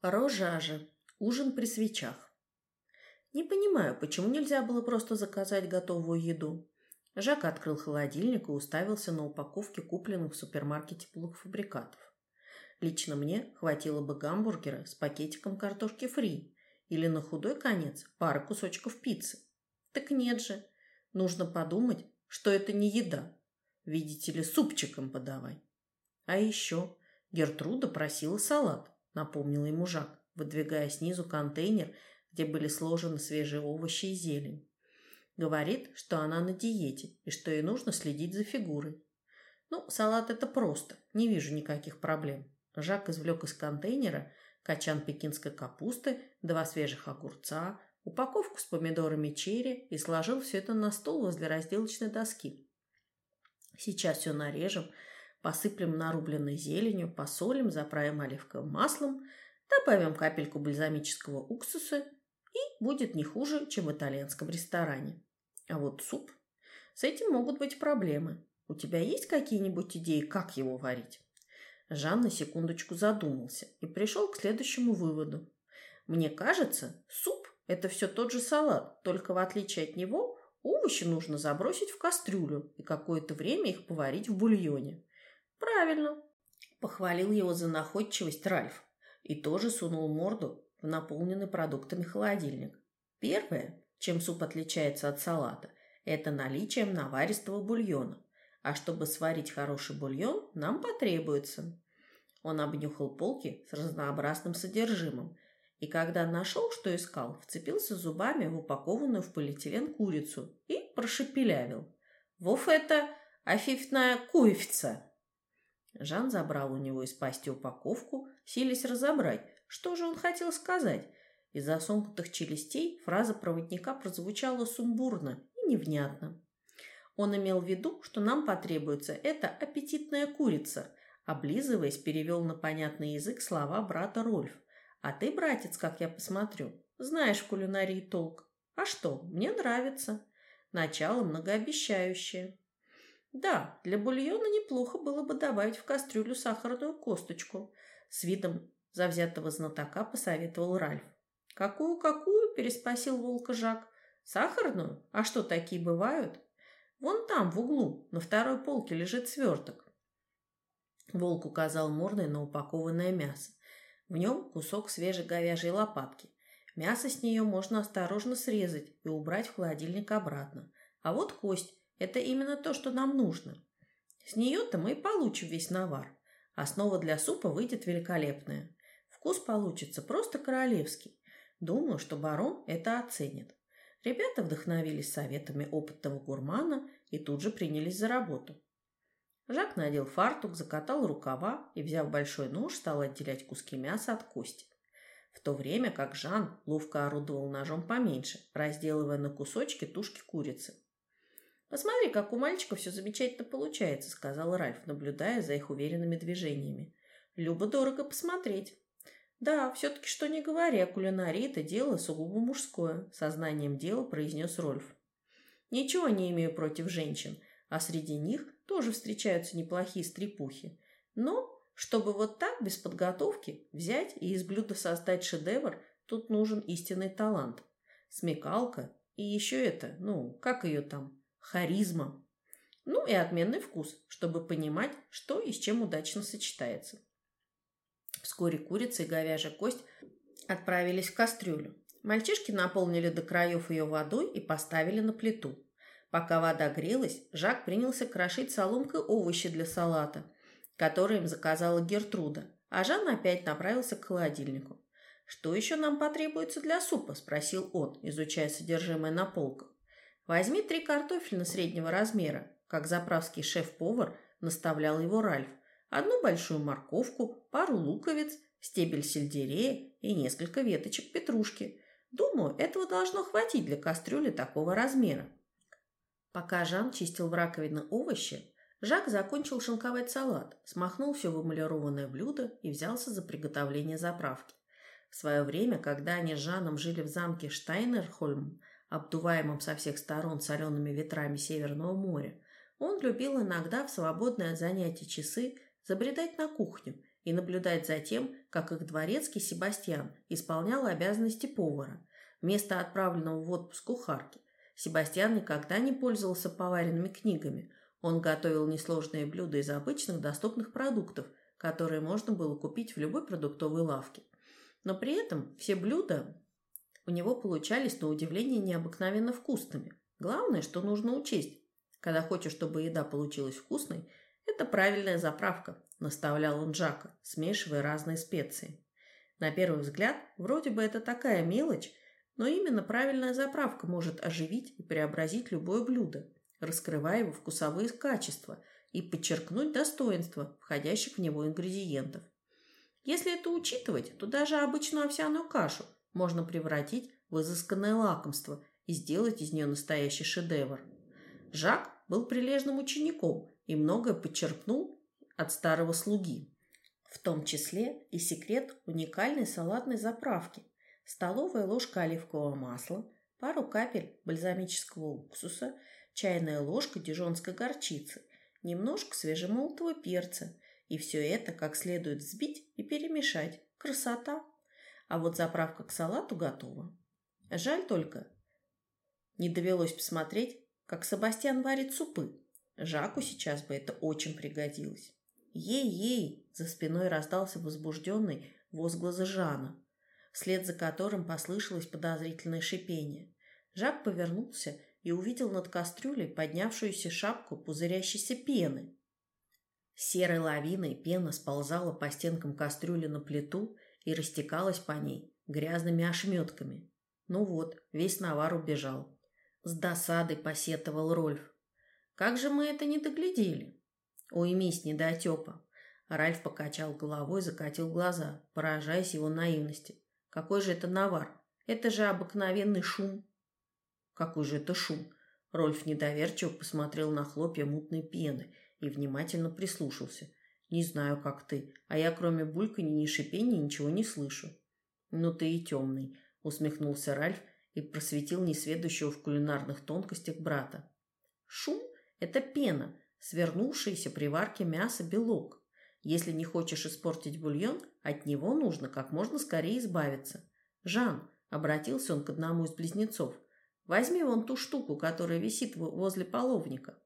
Рожажа. Ужин при свечах. Не понимаю, почему нельзя было просто заказать готовую еду. Жак открыл холодильник и уставился на упаковке купленных в супермаркете полуфабрикатов. Лично мне хватило бы гамбургера с пакетиком картошки фри или на худой конец пары кусочков пиццы. Так нет же. Нужно подумать, что это не еда. Видите ли, супчиком подавай. А еще Гертруда просила салат напомнил ему Жак, выдвигая снизу контейнер, где были сложены свежие овощи и зелень. Говорит, что она на диете и что ей нужно следить за фигурой. Ну, салат это просто, не вижу никаких проблем. Жак извлек из контейнера качан пекинской капусты, два свежих огурца, упаковку с помидорами черри и сложил все это на стол возле разделочной доски. Сейчас все нарежем, посыплем нарубленной зеленью, посолим, заправим оливковым маслом, добавим капельку бальзамического уксуса и будет не хуже, чем в итальянском ресторане. А вот суп... С этим могут быть проблемы. У тебя есть какие-нибудь идеи, как его варить? Жан на секундочку задумался и пришел к следующему выводу. Мне кажется, суп – это все тот же салат, только в отличие от него овощи нужно забросить в кастрюлю и какое-то время их поварить в бульоне. Правильно. Похвалил его за находчивость Ральф и тоже сунул морду в наполненный продуктами холодильник. Первое, чем суп отличается от салата, это наличием наваристого бульона. А чтобы сварить хороший бульон, нам потребуется. Он обнюхал полки с разнообразным содержимым, и когда нашел, что искал, вцепился зубами в упакованную в полиэтилен курицу и прошепелявил. «Вов это афифная куевца!» Жан забрал у него из пасти упаковку, силясь разобрать, что же он хотел сказать. Из-за сомкнутых челюстей фраза проводника прозвучала сумбурно и невнятно. Он имел в виду, что нам потребуется эта аппетитная курица, облизываясь, перевел на понятный язык слова брата Рольф. А ты, братец, как я посмотрю, знаешь кулинарии толк. А что, мне нравится. Начало многообещающее. Да, для бульона неплохо было бы добавить в кастрюлю сахарную косточку. С видом завзятого знатока посоветовал Ральф. «Какую-какую?» – переспросил волка Жак. «Сахарную? А что, такие бывают?» «Вон там, в углу, на второй полке лежит сверток». Волк указал мордой на упакованное мясо. В нем кусок свежей говяжьей лопатки. Мясо с нее можно осторожно срезать и убрать в холодильник обратно. А вот кость это именно то, что нам нужно. С нее-то мы и получим весь навар. Основа для супа выйдет великолепная. Вкус получится просто королевский. Думаю, что барон это оценит. Ребята вдохновились советами опытного гурмана и тут же принялись за работу. Жак надел фартук, закатал рукава и, взяв большой нож, стал отделять куски мяса от кости. В то время как Жан ловко орудовал ножом поменьше, разделывая на кусочки тушки курицы. «Посмотри, как у мальчика все замечательно получается», — сказал Ральф, наблюдая за их уверенными движениями. «Любо-дорого посмотреть». «Да, все-таки, что не говоря, кулинария — это дело сугубо мужское», — сознанием дела произнес Рольф. «Ничего не имею против женщин, а среди них тоже встречаются неплохие стрепухи. Но, чтобы вот так, без подготовки, взять и из блюда создать шедевр, тут нужен истинный талант. Смекалка и еще это, ну, как ее там, харизма. Ну и отменный вкус, чтобы понимать, что и с чем удачно сочетается. Вскоре курица и говяжья кость отправились в кастрюлю. Мальчишки наполнили до краев ее водой и поставили на плиту. Пока вода грелась, Жак принялся крошить соломкой овощи для салата, который им заказала Гертруда, а Жан опять направился к холодильнику. «Что еще нам потребуется для супа?» – спросил он, изучая содержимое на полках. Возьми три картофеля среднего размера, как заправский шеф-повар наставлял его Ральф, одну большую морковку, пару луковиц, стебель сельдерея и несколько веточек петрушки. Думаю, этого должно хватить для кастрюли такого размера. Пока Жан чистил в раковине овощи, Жак закончил шинковать салат, смахнул все в эмалированное блюдо и взялся за приготовление заправки. В свое время, когда они с Жаном жили в замке Штайнерхольм, обдуваемом со всех сторон солеными ветрами Северного моря, он любил иногда в свободные от занятий часы забредать на кухню и наблюдать за тем, как их дворецкий Себастьян исполнял обязанности повара вместо отправленного в отпуск кухарки. Себастьян никогда не пользовался поваренными книгами. Он готовил несложные блюда из обычных доступных продуктов, которые можно было купить в любой продуктовой лавке. Но при этом все блюда у него получались на удивление необыкновенно вкусными. Главное, что нужно учесть. Когда хочешь, чтобы еда получилась вкусной, это правильная заправка, наставлял он Джака, смешивая разные специи. На первый взгляд, вроде бы это такая мелочь, но именно правильная заправка может оживить и преобразить любое блюдо, раскрывая его вкусовые качества и подчеркнуть достоинства входящих в него ингредиентов. Если это учитывать, то даже обычную овсяную кашу можно превратить в изысканное лакомство и сделать из нее настоящий шедевр. Жак был прилежным учеником и многое подчеркнул от старого слуги, в том числе и секрет уникальной салатной заправки. Столовая ложка оливкового масла, пару капель бальзамического уксуса, чайная ложка дижонской горчицы, немножко свежемолотого перца, и все это как следует взбить и перемешать. Красота! А вот заправка к салату готова. Жаль только, не довелось посмотреть, как Себастьян варит супы. Жаку сейчас бы это очень пригодилось. «Ей-ей!» – за спиной раздался возбужденный возглас Жана, вслед за которым послышалось подозрительное шипение. Жак повернулся и увидел над кастрюлей поднявшуюся шапку пузырящейся пены. Серой лавиной пена сползала по стенкам кастрюли на плиту и растекалась по ней грязными ошметками. Ну вот, весь навар убежал. С досадой посетовал Рольф. Как же мы это не доглядели? Уймись, недотепа. Ральф покачал головой, закатил глаза, поражаясь его наивности. Какой же это навар? Это же обыкновенный шум. Какой же это шум? Рольф недоверчиво посмотрел на хлопья мутной пены и внимательно прислушался. Не знаю, как ты, а я кроме бульканья ни шипения ничего не слышу. Ну ты и темный, усмехнулся Ральф и просветил несведущего в кулинарных тонкостях брата. Шум – это пена, свернувшаяся при варке мяса белок. Если не хочешь испортить бульон, от него нужно как можно скорее избавиться. Жан, обратился он к одному из близнецов, возьми вон ту штуку, которая висит возле половника.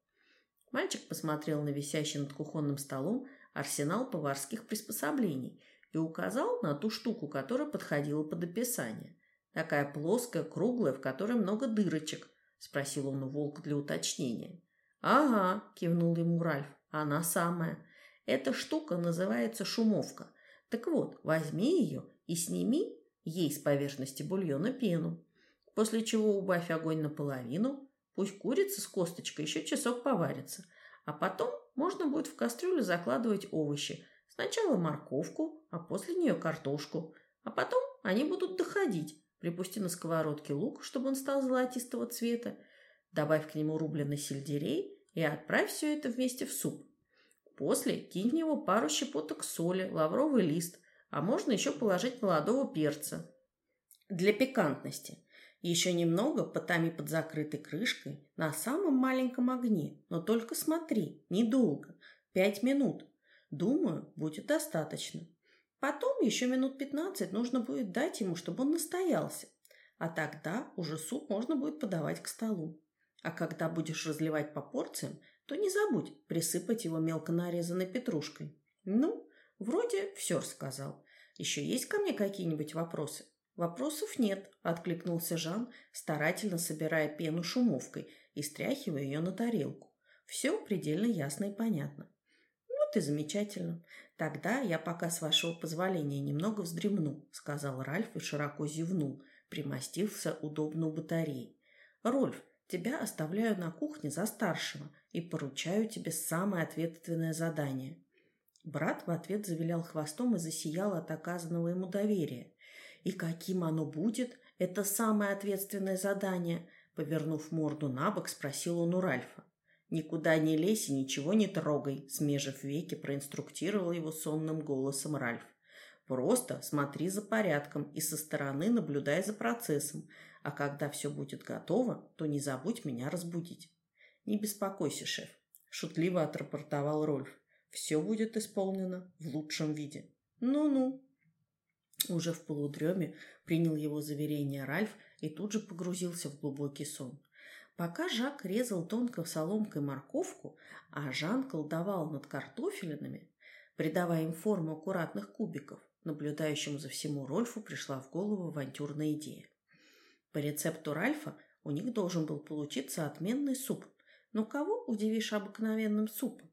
Мальчик посмотрел на висящий над кухонным столом арсенал поварских приспособлений и указал на ту штуку, которая подходила под описание. Такая плоская, круглая, в которой много дырочек, спросил он у волка для уточнения. Ага, кивнул ему Ральф. Она самая. Эта штука называется шумовка. Так вот, возьми ее и сними ей с поверхности бульона пену. После чего убавь огонь наполовину, пусть курица с косточкой еще часок поварится, а потом можно будет в кастрюлю закладывать овощи. Сначала морковку, а после нее картошку, а потом они будут доходить, Припусти на сковородке лук, чтобы он стал золотистого цвета. Добавь к нему рубленый сельдерей и отправь все это вместе в суп. После кинь в него пару щепоток соли, лавровый лист, а можно еще положить молодого перца. Для пикантности. Еще немного потами под закрытой крышкой на самом маленьком огне, но только смотри, недолго, пять минут. Думаю, будет достаточно. Потом еще минут пятнадцать нужно будет дать ему, чтобы он настоялся. А тогда уже суп можно будет подавать к столу. А когда будешь разливать по порциям, то не забудь присыпать его мелко нарезанной петрушкой. Ну, вроде все рассказал. Еще есть ко мне какие-нибудь вопросы? Вопросов нет, откликнулся Жан, старательно собирая пену шумовкой и стряхивая ее на тарелку. Все предельно ясно и понятно. Вот и замечательно. Тогда я пока, с вашего позволения, немного вздремну, сказал Ральф и широко зевнул, примостился удобно у батареи. Рольф, тебя оставляю на кухне за старшего и поручаю тебе самое ответственное задание. Брат в ответ завилял хвостом и засиял от оказанного ему доверия. И каким оно будет, это самое ответственное задание? Повернув морду на бок, спросил он у Ральфа. «Никуда не лезь и ничего не трогай», – смежив веки, проинструктировал его сонным голосом Ральф. «Просто смотри за порядком и со стороны наблюдай за процессом, а когда все будет готово, то не забудь меня разбудить». «Не беспокойся, шеф», – шутливо отрапортовал Рольф. Все будет исполнено в лучшем виде. Ну-ну. Уже в полудреме принял его заверение Ральф и тут же погрузился в глубокий сон. Пока Жак резал тонко соломкой морковку, а Жан колдовал над картофелинами, придавая им форму аккуратных кубиков, наблюдающему за всему Рольфу пришла в голову авантюрная идея. По рецепту Ральфа у них должен был получиться отменный суп. Но кого удивишь обыкновенным супом?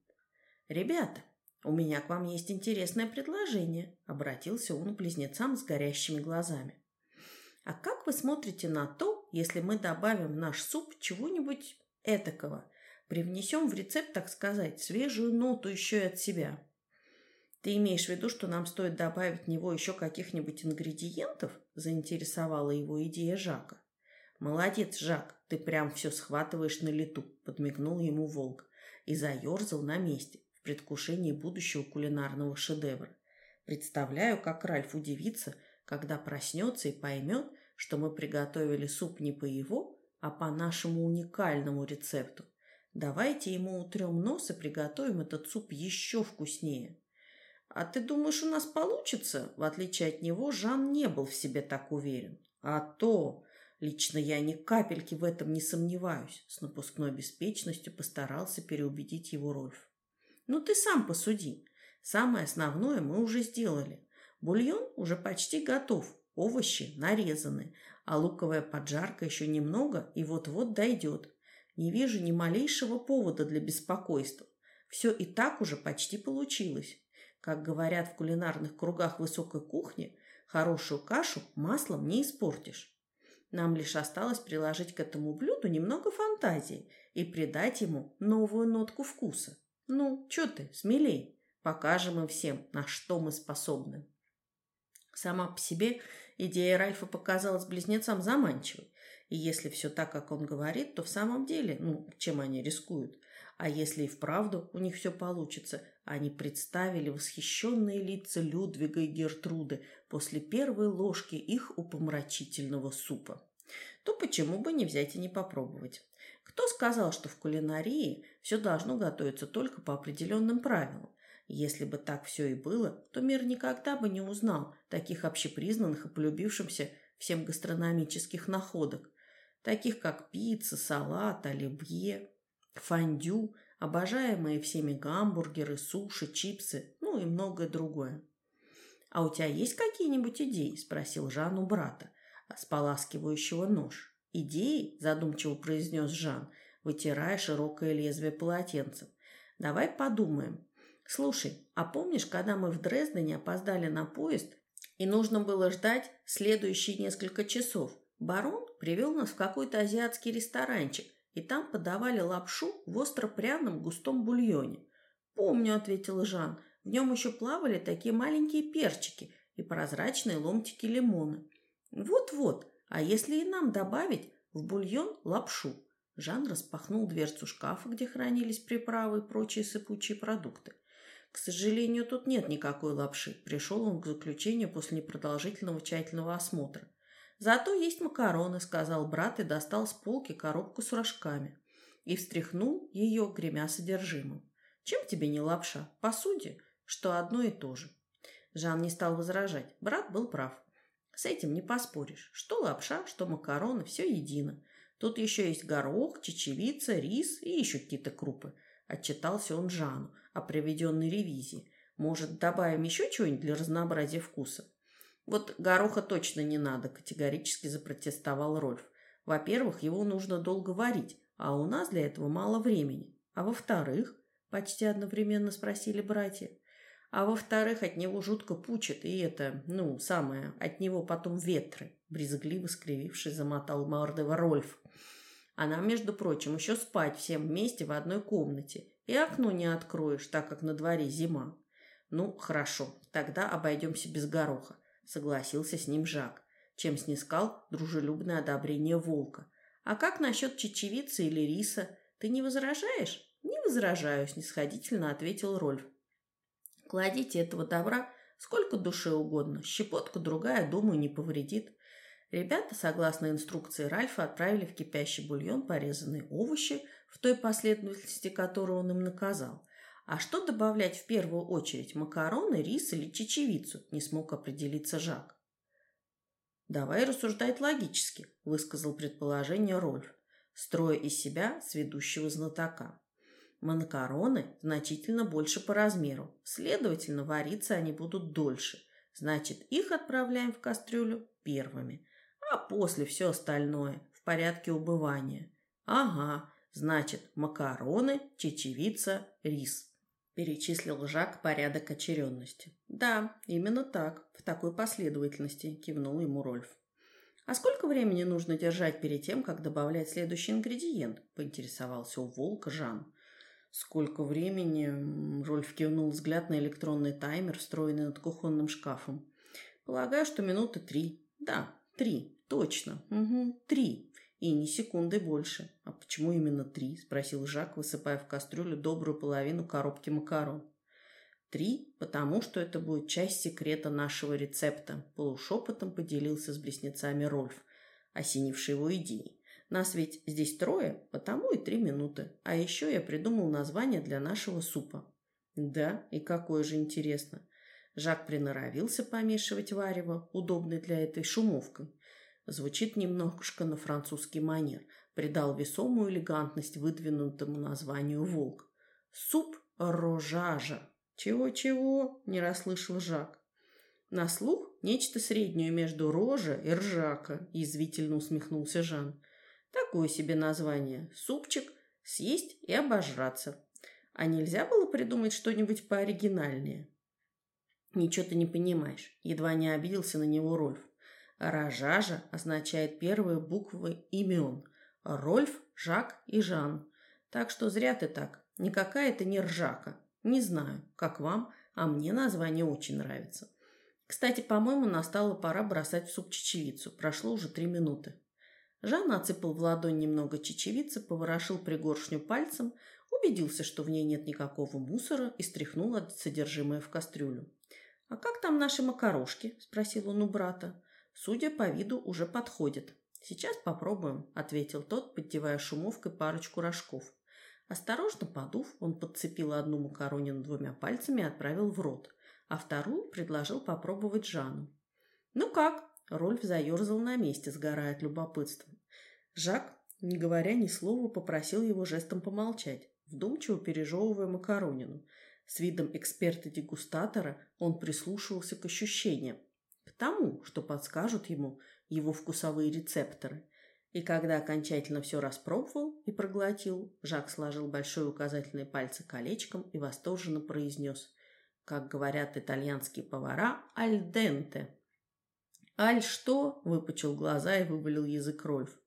«Ребята, у меня к вам есть интересное предложение», — обратился он к близнецам с горящими глазами. «А как вы смотрите на то, если мы добавим в наш суп чего-нибудь этакого, привнесем в рецепт, так сказать, свежую ноту еще и от себя?» «Ты имеешь в виду, что нам стоит добавить в него еще каких-нибудь ингредиентов?» – заинтересовала его идея Жака. «Молодец, Жак, ты прям все схватываешь на лету», – подмигнул ему волк и заерзал на месте предвкушении будущего кулинарного шедевра. Представляю, как Ральф удивится, когда проснется и поймет, что мы приготовили суп не по его, а по нашему уникальному рецепту. Давайте ему утрем нос и приготовим этот суп еще вкуснее. «А ты думаешь, у нас получится?» В отличие от него, Жан не был в себе так уверен. «А то! Лично я ни капельки в этом не сомневаюсь», с напускной беспечностью постарался переубедить его Рольф. «Ну ты сам посуди. Самое основное мы уже сделали. Бульон уже почти готов, овощи нарезаны, а луковая поджарка еще немного и вот-вот дойдет. Не вижу ни малейшего повода для беспокойства. Все и так уже почти получилось. Как говорят в кулинарных кругах высокой кухни, хорошую кашу маслом не испортишь. Нам лишь осталось приложить к этому блюду немного фантазии и придать ему новую нотку вкуса. Ну, что ты, смелей, покажем им всем, на что мы способны. Сама по себе идея Ральфа показалась близнецам заманчивой. И если все так, как он говорит, то в самом деле, ну, чем они рискуют? А если и вправду у них все получится, они представили восхищенные лица Людвига и Гертруды после первой ложки их упомрачительного супа. То почему бы не взять и не попробовать? Кто сказал, что в кулинарии все должно готовиться только по определенным правилам? Если бы так все и было, то мир никогда бы не узнал таких общепризнанных и полюбившимся всем гастрономических находок, таких как пицца, салат, оливье, фондю, обожаемые всеми гамбургеры, суши, чипсы, ну и многое другое. «А у тебя есть какие-нибудь идеи?» – спросил Жан у брата, споласкивающего нож. «Идеи?» – задумчиво произнес Жан, вытирая широкое лезвие полотенцем. «Давай подумаем. Слушай, а помнишь, когда мы в Дрездене опоздали на поезд и нужно было ждать следующие несколько часов? Барон привел нас в какой-то азиатский ресторанчик, и там подавали лапшу в остро-пряном густом бульоне. «Помню», — ответил Жан, — «в нем еще плавали такие маленькие перчики и прозрачные ломтики лимона». «Вот-вот, а если и нам добавить в бульон лапшу?» Жан распахнул дверцу шкафа, где хранились приправы и прочие сыпучие продукты. К сожалению, тут нет никакой лапши. Пришел он к заключению после непродолжительного тщательного осмотра. Зато есть макароны, сказал брат и достал с полки коробку с рожками и встряхнул ее, гремя содержимым. Чем тебе не лапша? Посуде, что одно и то же. Жан не стал возражать. Брат был прав. С этим не поспоришь. Что лапша, что макароны, все едино. Тут еще есть горох, чечевица, рис и еще какие-то крупы. Отчитался он Жану о проведенной ревизии. Может, добавим еще чего-нибудь для разнообразия вкуса? Вот гороха точно не надо, категорически запротестовал Рольф. Во-первых, его нужно долго варить, а у нас для этого мало времени. А во-вторых, почти одновременно спросили братья. А во-вторых, от него жутко пучит, и это, ну, самое, от него потом ветры, брезгливо скривившись, замотал мордого Рольф. А нам, между прочим, еще спать всем вместе в одной комнате, и окно не откроешь, так как на дворе зима. Ну, хорошо, тогда обойдемся без гороха согласился с ним Жак, чем снискал дружелюбное одобрение волка. А как насчет чечевицы или риса? Ты не возражаешь? Не возражаю, снисходительно ответил Рольф. Кладите этого добра сколько душе угодно, щепотка другая, думаю, не повредит. Ребята, согласно инструкции Ральфа, отправили в кипящий бульон порезанные овощи в той последовательности, которую он им наказал. А что добавлять в первую очередь, макароны, рис или чечевицу? Не смог определиться Жак. «Давай рассуждать логически», – высказал предположение Рольф, строя из себя сведущего знатока. Макароны значительно больше по размеру, следовательно, вариться они будут дольше. Значит, их отправляем в кастрюлю первыми, а после все остальное в порядке убывания. Ага, значит, макароны, чечевица, рис. Перечислил Жак порядок очередности. Да, именно так, в такой последовательности, кивнул ему Рольф. «А сколько времени нужно держать перед тем, как добавлять следующий ингредиент?» – поинтересовался у волка Жан. Сколько времени? Рольф кивнул взгляд на электронный таймер, встроенный над кухонным шкафом. Полагаю, что минуты три. Да, три. Точно. Угу, три. И ни секунды больше. А почему именно три? Спросил Жак, высыпая в кастрюлю добрую половину коробки макарон. Три, потому что это будет часть секрета нашего рецепта. Полушепотом поделился с близнецами Рольф, осенивший его идеей. Нас ведь здесь трое, потому и три минуты. А еще я придумал название для нашего супа. Да, и какое же интересно. Жак приноровился помешивать варево, удобный для этой шумовкой. Звучит немножко на французский манер. Придал весомую элегантность выдвинутому названию «Волк». Суп рожажа. Чего-чего? Не расслышал Жак. На слух нечто среднее между рожа и ржака, язвительно усмехнулся Жан. Такое себе название. Супчик, съесть и обожраться. А нельзя было придумать что-нибудь пооригинальнее? Ничего ты не понимаешь. Едва не обиделся на него Рольф. Рожажа означает первые буквы имен. Рольф, Жак и Жан. Так что зря ты так. Никакая это не ржака. Не знаю, как вам, а мне название очень нравится. Кстати, по-моему, настала пора бросать в суп чечевицу. Прошло уже три минуты. Жан отсыпал в ладонь немного чечевицы, поворошил пригоршню пальцем, убедился, что в ней нет никакого мусора и стряхнул содержимое в кастрюлю. «А как там наши макарошки?» – спросил он у брата. «Судя по виду, уже подходит». «Сейчас попробуем», – ответил тот, поддевая шумовкой парочку рожков. Осторожно подув, он подцепил одну макаронину двумя пальцами и отправил в рот, а вторую предложил попробовать Жану. «Ну как?» Рольф заерзал на месте, сгорая от любопытства. Жак, не говоря ни слова, попросил его жестом помолчать, вдумчиво пережевывая макаронину. С видом эксперта-дегустатора он прислушивался к ощущениям, к тому, что подскажут ему его вкусовые рецепторы. И когда окончательно все распробовал и проглотил, Жак сложил большой указательный пальцы колечком и восторженно произнес, как говорят итальянские повара, «аль денте». «Аль что?» – выпучил глаза и вывалил язык Рольф.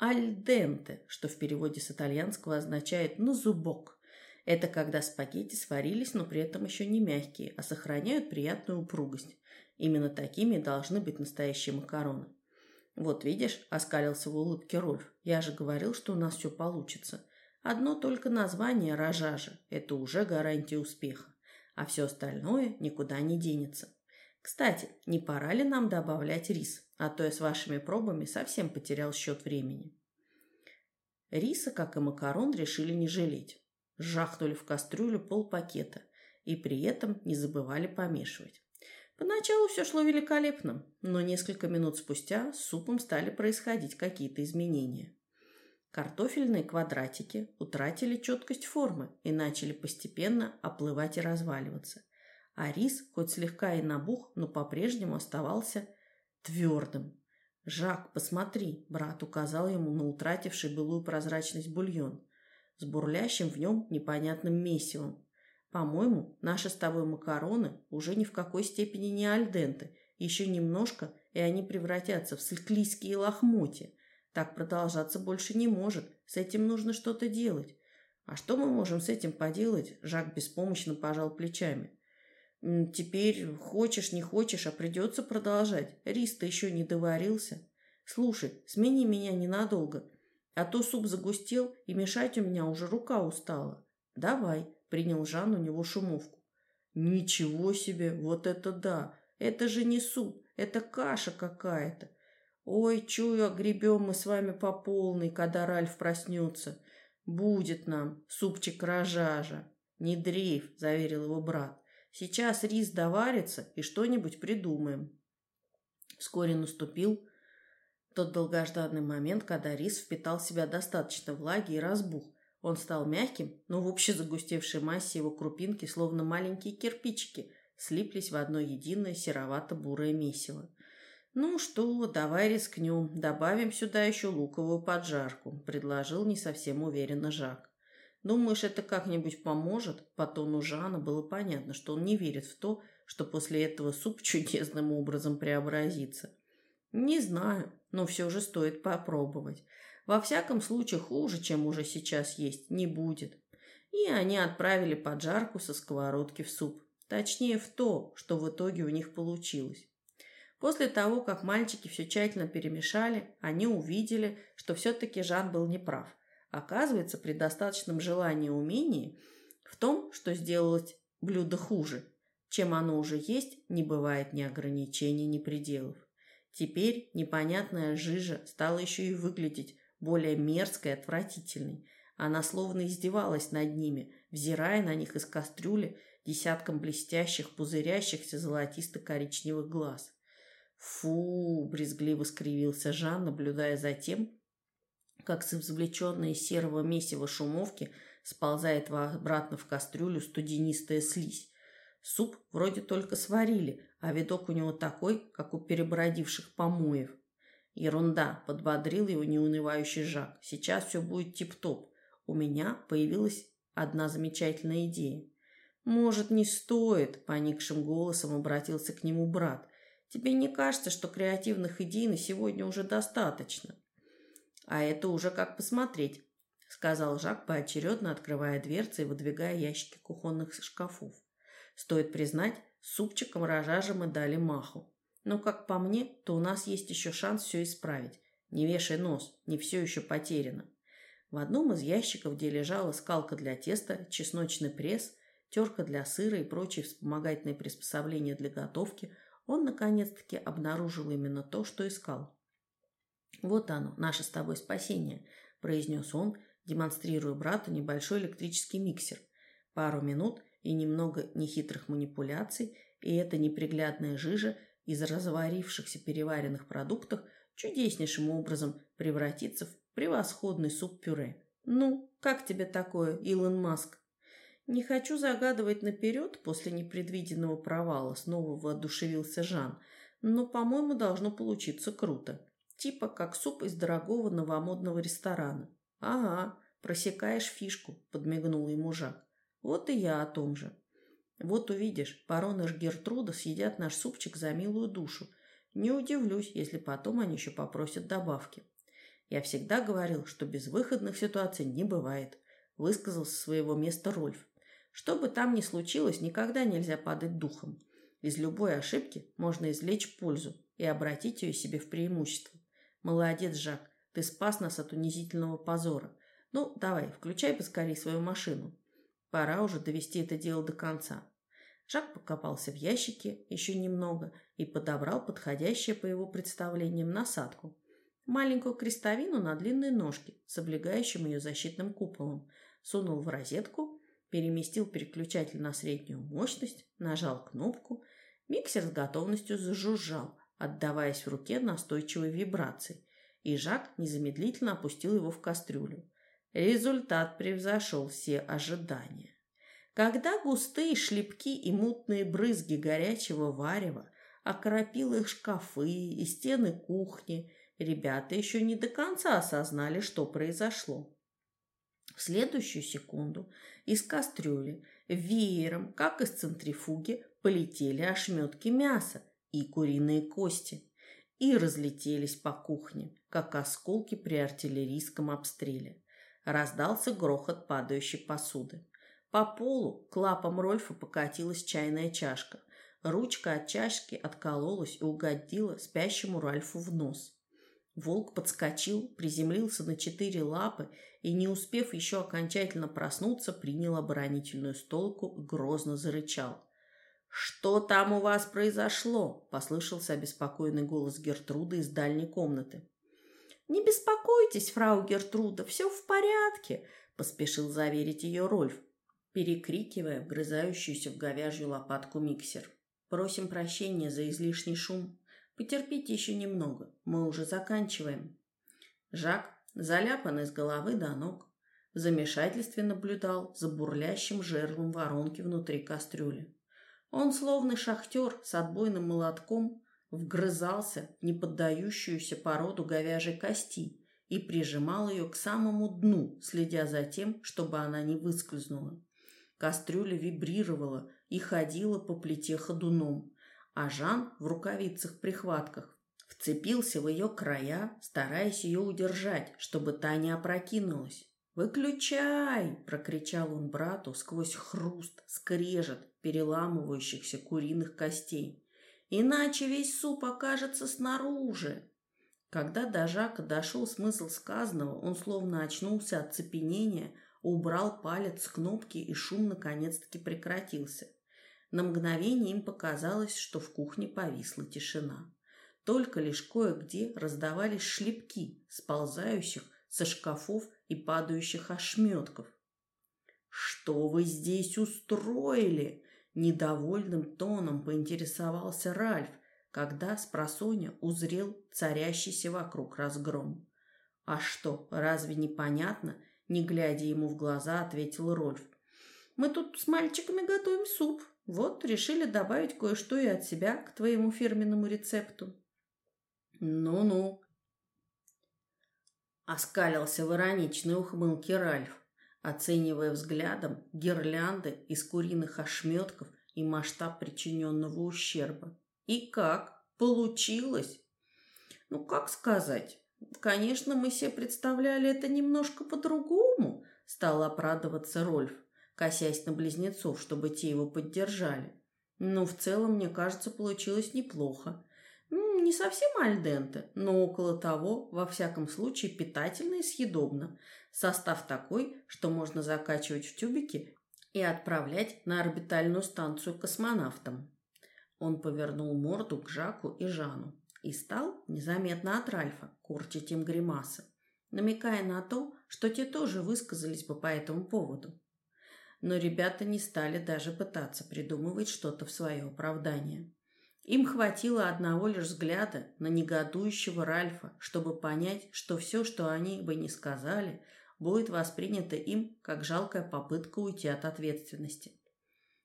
«Аль денте», что в переводе с итальянского означает «на зубок». Это когда спагетти сварились, но при этом еще не мягкие, а сохраняют приятную упругость. Именно такими должны быть настоящие макароны. «Вот видишь», – оскалился в улыбке Рольф, – «я же говорил, что у нас все получится. Одно только название «Рожажа» – это уже гарантия успеха, а все остальное никуда не денется». Кстати, не пора ли нам добавлять рис? А то я с вашими пробами совсем потерял счет времени. Риса, как и макарон, решили не жалеть. Жахнули в кастрюлю полпакета и при этом не забывали помешивать. Поначалу все шло великолепно, но несколько минут спустя с супом стали происходить какие-то изменения. Картофельные квадратики утратили четкость формы и начали постепенно оплывать и разваливаться а рис, хоть слегка и набух, но по-прежнему оставался твердым. «Жак, посмотри!» – брат указал ему на утративший былую прозрачность бульон с бурлящим в нем непонятным месивом. «По-моему, наши с тобой макароны уже ни в какой степени не альденты. Еще немножко, и они превратятся в склизкие лохмотья. Так продолжаться больше не может. С этим нужно что-то делать». «А что мы можем с этим поделать?» Жак беспомощно пожал плечами. Теперь хочешь, не хочешь, а придется продолжать. Рис-то еще не доварился. Слушай, смени меня ненадолго, а то суп загустел, и мешать у меня уже рука устала. Давай, принял Жан у него шумовку. Ничего себе, вот это да! Это же не суп, это каша какая-то. Ой, чую, огребем мы с вами по полной, когда Ральф проснется. Будет нам супчик рожажа. «Не дрейф», — заверил его брат. «Сейчас рис доварится, и что-нибудь придумаем». Вскоре наступил тот долгожданный момент, когда рис впитал в себя достаточно влаги и разбух. Он стал мягким, но в общей загустевшей массе его крупинки, словно маленькие кирпичики, слиплись в одно единое серовато-бурое месиво. «Ну что, давай рискнем, добавим сюда еще луковую поджарку», – предложил не совсем уверенно Жак. «Думаешь, это как-нибудь поможет?» По тону Жана было понятно, что он не верит в то, что после этого суп чудесным образом преобразится. «Не знаю, но все же стоит попробовать. Во всяком случае, хуже, чем уже сейчас есть, не будет». И они отправили поджарку со сковородки в суп. Точнее, в то, что в итоге у них получилось. После того, как мальчики все тщательно перемешали, они увидели, что все-таки Жан был неправ. Оказывается, при достаточном желании и умении в том, что сделать блюдо хуже, чем оно уже есть, не бывает ни ограничений, ни пределов. Теперь непонятная жижа стала еще и выглядеть более мерзкой и отвратительной. Она словно издевалась над ними, взирая на них из кастрюли десятком блестящих, пузырящихся золотисто-коричневых глаз. «Фу!» – брезгливо скривился Жан, наблюдая за тем, как с извлеченной из серого месива шумовки сползает обратно в кастрюлю студенистая слизь. Суп вроде только сварили, а видок у него такой, как у перебродивших помоев. Ерунда, подбодрил его неунывающий Жак. Сейчас все будет тип-топ. У меня появилась одна замечательная идея. Может, не стоит, поникшим голосом обратился к нему брат. Тебе не кажется, что креативных идей на сегодня уже достаточно? А это уже как посмотреть, сказал Жак, поочередно открывая дверцы и выдвигая ящики кухонных шкафов. Стоит признать, супчиком рожажа мы дали маху. Но, как по мне, то у нас есть еще шанс все исправить. Не вешай нос, не все еще потеряно. В одном из ящиков, где лежала скалка для теста, чесночный пресс, терка для сыра и прочие вспомогательные приспособления для готовки, он наконец-таки обнаружил именно то, что искал. «Вот оно, наше с тобой спасение», – произнес он, демонстрируя брату небольшой электрический миксер. Пару минут и немного нехитрых манипуляций, и эта неприглядная жижа из разварившихся переваренных продуктов чудеснейшим образом превратится в превосходный суп-пюре. «Ну, как тебе такое, Илон Маск?» «Не хочу загадывать наперед после непредвиденного провала», — снова воодушевился Жан. «Но, по-моему, должно получиться круто. Типа как суп из дорогого новомодного ресторана». «Ага, просекаешь фишку», — подмигнул ему Жак. «Вот и я о том же». «Вот увидишь, барон и Гертруда съедят наш супчик за милую душу. Не удивлюсь, если потом они еще попросят добавки». «Я всегда говорил, что безвыходных ситуаций не бывает», — высказался своего места Рольф. Что бы там ни случилось, никогда нельзя падать духом. Из любой ошибки можно извлечь пользу и обратить ее себе в преимущество. Молодец, Жак, ты спас нас от унизительного позора. Ну, давай, включай поскорей свою машину. Пора уже довести это дело до конца. Жак покопался в ящике еще немного и подобрал подходящее по его представлениям насадку. Маленькую крестовину на длинной ножке с облегающим ее защитным куполом. Сунул в розетку переместил переключатель на среднюю мощность, нажал кнопку. Миксер с готовностью зажужжал, отдаваясь в руке настойчивой вибрации, и Жак незамедлительно опустил его в кастрюлю. Результат превзошел все ожидания. Когда густые шлепки и мутные брызги горячего варева окропил их шкафы и стены кухни, ребята еще не до конца осознали, что произошло. В следующую секунду из кастрюли веером, как из центрифуги, полетели ошметки мяса и куриные кости и разлетелись по кухне, как осколки при артиллерийском обстреле. Раздался грохот падающей посуды. По полу к лапам Рольфа покатилась чайная чашка. Ручка от чашки откололась и угодила спящему Ральфу в нос. Волк подскочил, приземлился на четыре лапы и, не успев еще окончательно проснуться, принял оборонительную столку и грозно зарычал. «Что там у вас произошло?» – послышался обеспокоенный голос Гертруды из дальней комнаты. «Не беспокойтесь, фрау Гертруда, все в порядке», – поспешил заверить ее Рольф. перекрикивая вгрызающуюся в говяжью лопатку миксер. «Просим прощения за излишний шум. Потерпите еще немного, мы уже заканчиваем». Жак, заляпанный с головы до ног, в замешательстве наблюдал за бурлящим жерлом воронки внутри кастрюли. Он, словно шахтер с отбойным молотком, вгрызался в неподдающуюся породу говяжьей кости и прижимал ее к самому дну, следя за тем, чтобы она не выскользнула. Кастрюля вибрировала и ходила по плите ходуном, а Жан в рукавицах-прихватках вцепился в ее края, стараясь ее удержать, чтобы та не опрокинулась. «Выключай!» – прокричал он брату сквозь хруст, скрежет переламывающихся куриных костей. «Иначе весь суп окажется снаружи!» Когда до Жака дошел смысл сказанного, он словно очнулся от цепенения, убрал палец с кнопки, и шум наконец-таки прекратился. На мгновение им показалось, что в кухне повисла тишина. Только лишь кое-где раздавались шлепки сползающих со шкафов и падающих ошметков. «Что вы здесь устроили?» Недовольным тоном поинтересовался Ральф, когда с просоня узрел царящийся вокруг разгром. «А что, разве непонятно?» Не глядя ему в глаза, ответил Рольф. «Мы тут с мальчиками готовим суп. Вот, решили добавить кое-что и от себя к твоему фирменному рецепту». «Ну-ну», — оскалился в ироничной ухмылке Ральф, оценивая взглядом гирлянды из куриных ошметков и масштаб причиненного ущерба. «И как? Получилось?» «Ну, как сказать?» Конечно, мы себе представляли это немножко по-другому, стал оправдываться Рольф, косясь на близнецов, чтобы те его поддержали. Но в целом, мне кажется, получилось неплохо. Не совсем альденте, но около того, во всяком случае, питательно и съедобно. Состав такой, что можно закачивать в тюбики и отправлять на орбитальную станцию космонавтам. Он повернул морду к Жаку и Жану и стал незаметно от Ральфа корчить им гримасы, намекая на то, что те тоже высказались бы по этому поводу. Но ребята не стали даже пытаться придумывать что-то в свое оправдание. Им хватило одного лишь взгляда на негодующего Ральфа, чтобы понять, что все, что они бы не сказали, будет воспринято им как жалкая попытка уйти от ответственности.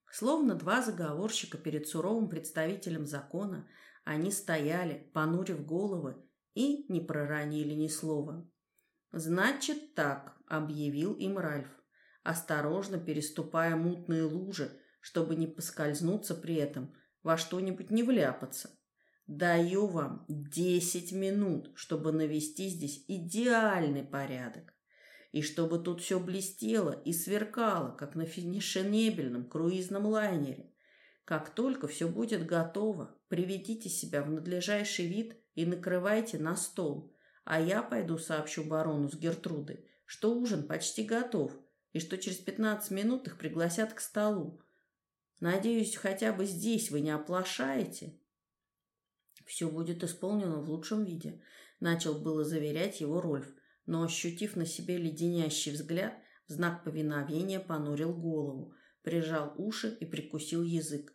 Словно два заговорщика перед суровым представителем закона, они стояли, понурив головы, и не проронили ни слова. «Значит так», — объявил им Ральф, осторожно переступая мутные лужи, чтобы не поскользнуться при этом, во что-нибудь не вляпаться. «Даю вам десять минут, чтобы навести здесь идеальный порядок, и чтобы тут все блестело и сверкало, как на финишенебельном круизном лайнере. Как только все будет готово, приведите себя в надлежащий вид и накрывайте на стол, а я пойду сообщу барону с Гертрудой, что ужин почти готов и что через пятнадцать минут их пригласят к столу. Надеюсь, хотя бы здесь вы не оплошаете. Все будет исполнено в лучшем виде, начал было заверять его Рольф, но, ощутив на себе леденящий взгляд, в знак повиновения понурил голову, прижал уши и прикусил язык.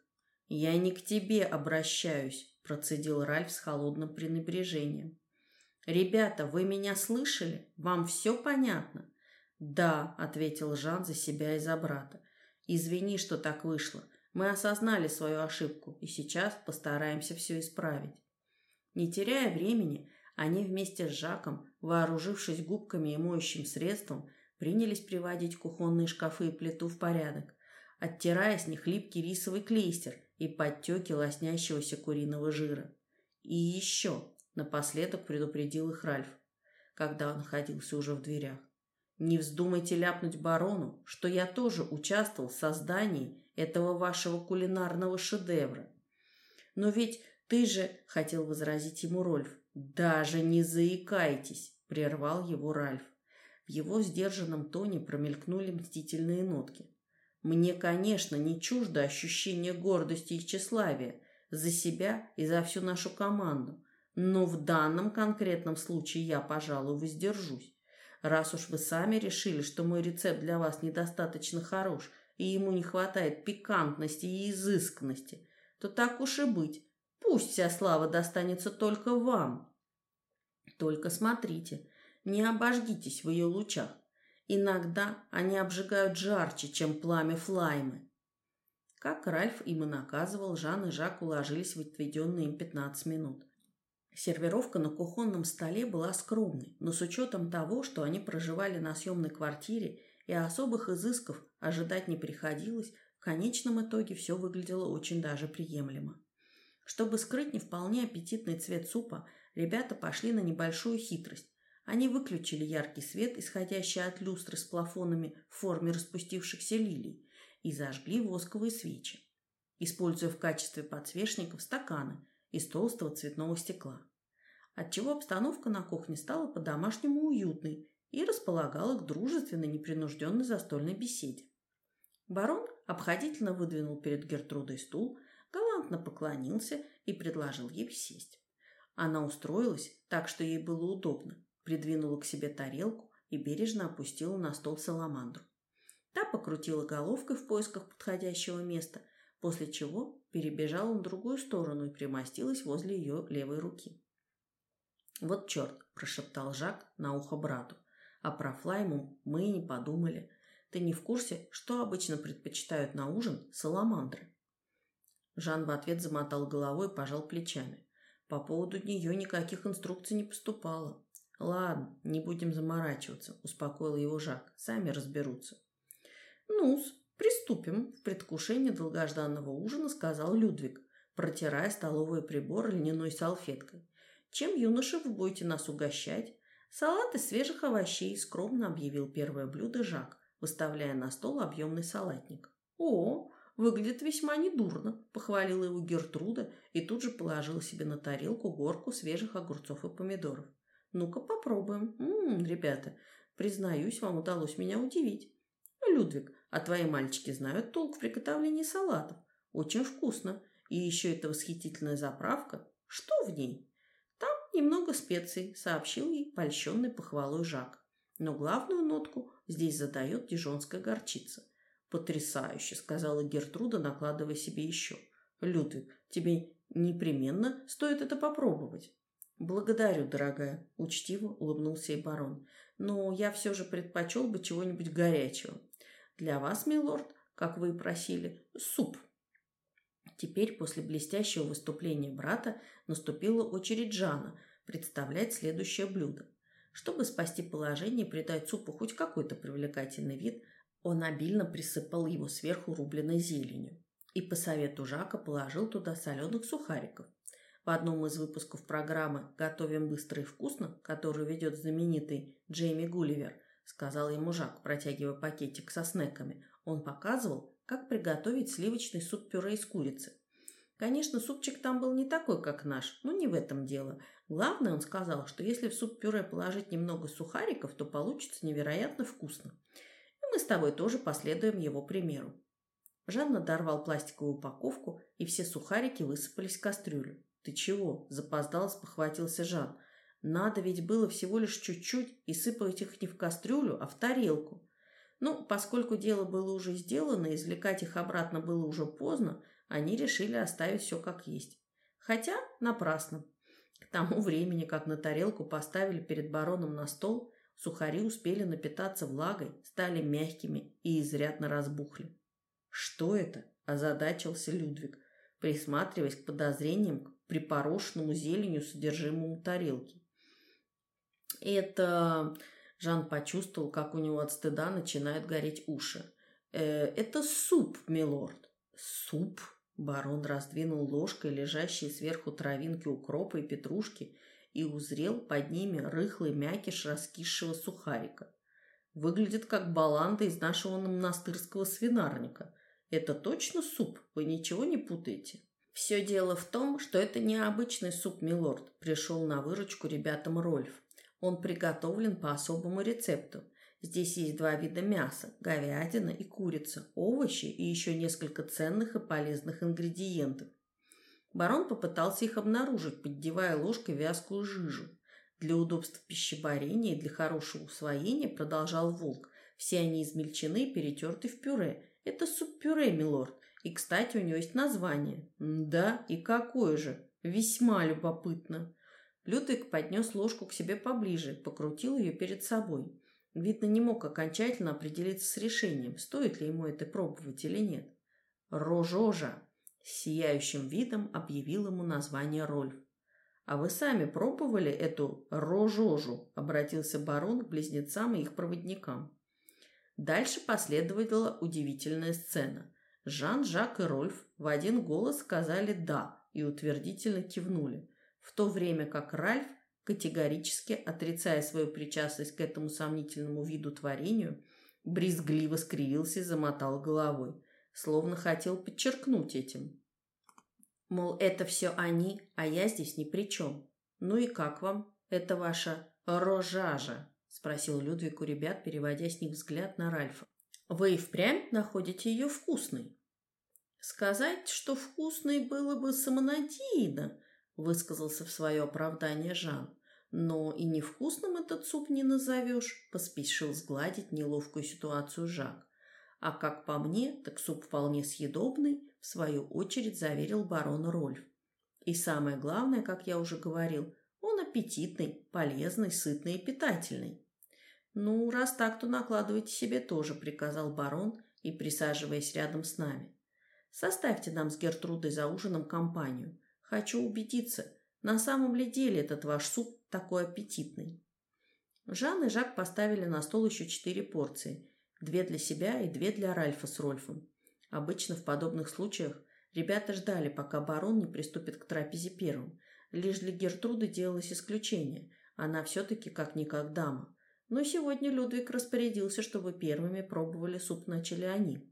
«Я не к тебе обращаюсь», – процедил Ральф с холодным пренебрежением. «Ребята, вы меня слышали? Вам все понятно?» «Да», – ответил Жан за себя и за брата. «Извини, что так вышло. Мы осознали свою ошибку и сейчас постараемся все исправить». Не теряя времени, они вместе с Жаком, вооружившись губками и моющим средством, принялись приводить кухонные шкафы и плиту в порядок, оттирая с них липкий рисовый клейстер и подтеки лоснящегося куриного жира. И еще, напоследок предупредил их Ральф, когда он находился уже в дверях. Не вздумайте ляпнуть барону, что я тоже участвовал в создании этого вашего кулинарного шедевра. Но ведь ты же, хотел возразить ему Рольф, даже не заикайтесь, прервал его Ральф. В его сдержанном тоне промелькнули мстительные нотки. Мне, конечно, не чуждо ощущение гордости и тщеславия за себя и за всю нашу команду, но в данном конкретном случае я, пожалуй, воздержусь. Раз уж вы сами решили, что мой рецепт для вас недостаточно хорош, и ему не хватает пикантности и изысканности, то так уж и быть, пусть вся слава достанется только вам. Только смотрите, не обожгитесь в ее лучах. Иногда они обжигают жарче, чем пламя флаймы. Как Ральф им и наказывал, Жан и Жак уложились в отведенные им 15 минут. Сервировка на кухонном столе была скромной, но с учетом того, что они проживали на съемной квартире и особых изысков ожидать не приходилось, в конечном итоге все выглядело очень даже приемлемо. Чтобы скрыть не вполне аппетитный цвет супа, ребята пошли на небольшую хитрость. Они выключили яркий свет, исходящий от люстры с плафонами в форме распустившихся лилий, и зажгли восковые свечи, используя в качестве подсвечников стаканы – из толстого цветного стекла, отчего обстановка на кухне стала по-домашнему уютной и располагала к дружественной, непринужденной застольной беседе. Барон обходительно выдвинул перед Гертрудой стул, галантно поклонился и предложил ей сесть. Она устроилась так, что ей было удобно, придвинула к себе тарелку и бережно опустила на стол саламандру. Та покрутила головкой в поисках подходящего места, после чего перебежала на другую сторону и примостилась возле ее левой руки. «Вот черт!» – прошептал Жак на ухо брату. «А про флайму мы и не подумали. Ты не в курсе, что обычно предпочитают на ужин саламандры?» Жан в ответ замотал головой и пожал плечами. По поводу нее никаких инструкций не поступало. «Ладно, не будем заморачиваться», – успокоил его Жак. «Сами разберутся». «Ну-с, «Приступим», – в предвкушении долгожданного ужина сказал Людвиг, протирая столовые приборы льняной салфеткой. «Чем, юноши, вы будете нас угощать?» «Салат из свежих овощей», – скромно объявил первое блюдо Жак, выставляя на стол объемный салатник. «О, выглядит весьма недурно», – похвалила его Гертруда и тут же положила себе на тарелку горку свежих огурцов и помидоров. «Ну-ка попробуем. Ммм, ребята, признаюсь, вам удалось меня удивить. Людвиг, а твои мальчики знают толк в приготовлении салатов. Очень вкусно. И еще эта восхитительная заправка. Что в ней? Там немного специй, сообщил ей польщенный похвалой Жак. Но главную нотку здесь задает дижонская горчица. «Потрясающе!» – сказала Гертруда, накладывая себе еще. «Людвиг, тебе непременно стоит это попробовать». «Благодарю, дорогая», – учтиво улыбнулся и барон. «Но я все же предпочел бы чего-нибудь горячего. Для вас, милорд, как вы и просили, суп. Теперь, после блестящего выступления брата, наступила очередь Жана представлять следующее блюдо. Чтобы спасти положение и придать супу хоть какой-то привлекательный вид, он обильно присыпал его сверху рубленой зеленью и по совету Жака положил туда соленых сухариков. В одном из выпусков программы «Готовим быстро и вкусно», который ведет знаменитый Джейми Гулливер, – сказал ему Жак, протягивая пакетик со снеками. Он показывал, как приготовить сливочный суп-пюре из курицы. Конечно, супчик там был не такой, как наш, но не в этом дело. Главное, он сказал, что если в суп-пюре положить немного сухариков, то получится невероятно вкусно. И мы с тобой тоже последуем его примеру. Жан надорвал пластиковую упаковку, и все сухарики высыпались в кастрюлю. «Ты чего?» – запоздал, спохватился Жан – надо ведь было всего лишь чуть-чуть и сыпать их не в кастрюлю, а в тарелку. Ну, поскольку дело было уже сделано, извлекать их обратно было уже поздно, они решили оставить все как есть. Хотя напрасно. К тому времени, как на тарелку поставили перед бароном на стол, сухари успели напитаться влагой, стали мягкими и изрядно разбухли. «Что это?» – озадачился Людвиг, присматриваясь к подозрениям к припорошенному зеленью содержимому тарелки. Это... Жан почувствовал, как у него от стыда начинают гореть уши. Э, «Это суп, милорд». «Суп?» Барон раздвинул ложкой лежащие сверху травинки укропа и петрушки и узрел под ними рыхлый мякиш раскисшего сухарика. Выглядит как баланда из нашего монастырского свинарника. Это точно суп? Вы ничего не путаете? Все дело в том, что это не обычный суп, милорд, пришел на выручку ребятам Рольф. Он приготовлен по особому рецепту. Здесь есть два вида мяса – говядина и курица, овощи и еще несколько ценных и полезных ингредиентов. Барон попытался их обнаружить, поддевая ложкой вязкую жижу. Для удобства пищеварения и для хорошего усвоения продолжал волк. Все они измельчены и перетерты в пюре Это суп-пюре, милорд. И, кстати, у него есть название. Да, и какое же? Весьма любопытно. Людвиг поднес ложку к себе поближе, покрутил ее перед собой. Видно, не мог окончательно определиться с решением, стоит ли ему это пробовать или нет. «Рожожа!» – с сияющим видом объявил ему название Рольф. «А вы сами пробовали эту рожожу?» – обратился барон к близнецам и их проводникам. Дальше последовала удивительная сцена. Жан, Жак и Рольф в один голос сказали «да» и утвердительно кивнули, в то время как Ральф, категорически отрицая свою причастность к этому сомнительному виду творению, брезгливо скривился и замотал головой, словно хотел подчеркнуть этим. Мол, это все они, а я здесь ни при чем. Ну и как вам? Это ваша рожажа? Спросил Людвиг у ребят, переводя с них взгляд на Ральфа. Вы и впрямь находите ее вкусной? Сказать, что вкусной было бы самонадеянно, высказался в свое оправдание Жан. Но и невкусным этот суп не назовешь, поспешил сгладить неловкую ситуацию Жак. А как по мне, так суп вполне съедобный, в свою очередь заверил барон Рольф. И самое главное, как я уже говорил, он аппетитный, полезный, сытный и питательный. «Ну, раз так, то накладывайте себе тоже», — приказал барон и присаживаясь рядом с нами. «Составьте нам с Гертрудой за ужином компанию. Хочу убедиться, на самом ли деле этот ваш суп такой аппетитный». Жан и Жак поставили на стол еще четыре порции, Две для себя и две для Ральфа с Рольфом. Обычно в подобных случаях ребята ждали, пока барон не приступит к трапезе первым. Лишь для Гертруды делалось исключение. Она все-таки как-никак дама. Но сегодня Людвиг распорядился, чтобы первыми пробовали суп начали они.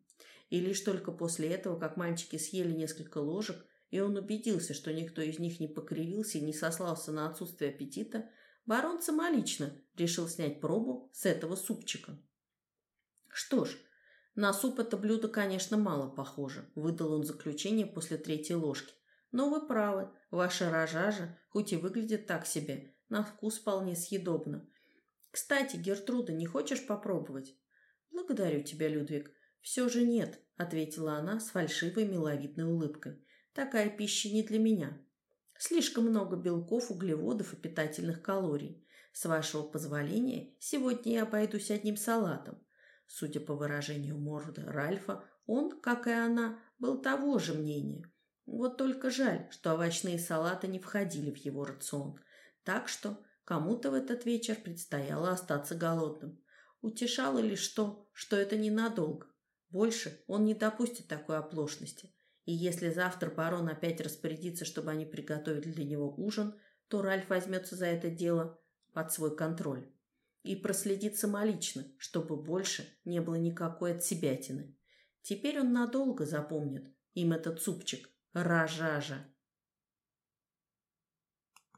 И лишь только после этого, как мальчики съели несколько ложек, и он убедился, что никто из них не покривился и не сослался на отсутствие аппетита, барон самолично решил снять пробу с этого супчика. Что ж, на суп это блюдо, конечно, мало похоже, выдал он заключение после третьей ложки. Но вы правы, ваша рожажа, хоть и выглядит так себе, на вкус вполне съедобно. Кстати, Гертруда, не хочешь попробовать? Благодарю тебя, Людвиг. Все же нет, ответила она с фальшивой миловидной улыбкой. Такая пища не для меня. Слишком много белков, углеводов и питательных калорий. С вашего позволения, сегодня я обойдусь одним салатом. Судя по выражению морды Ральфа, он, как и она, был того же мнения. Вот только жаль, что овощные салаты не входили в его рацион. Так что кому-то в этот вечер предстояло остаться голодным. Утешало лишь то, что это ненадолго. Больше он не допустит такой оплошности. И если завтра барон опять распорядится, чтобы они приготовили для него ужин, то Ральф возьмется за это дело под свой контроль и проследит самолично, чтобы больше не было никакой отсебятины. Теперь он надолго запомнит им этот супчик, ражажа.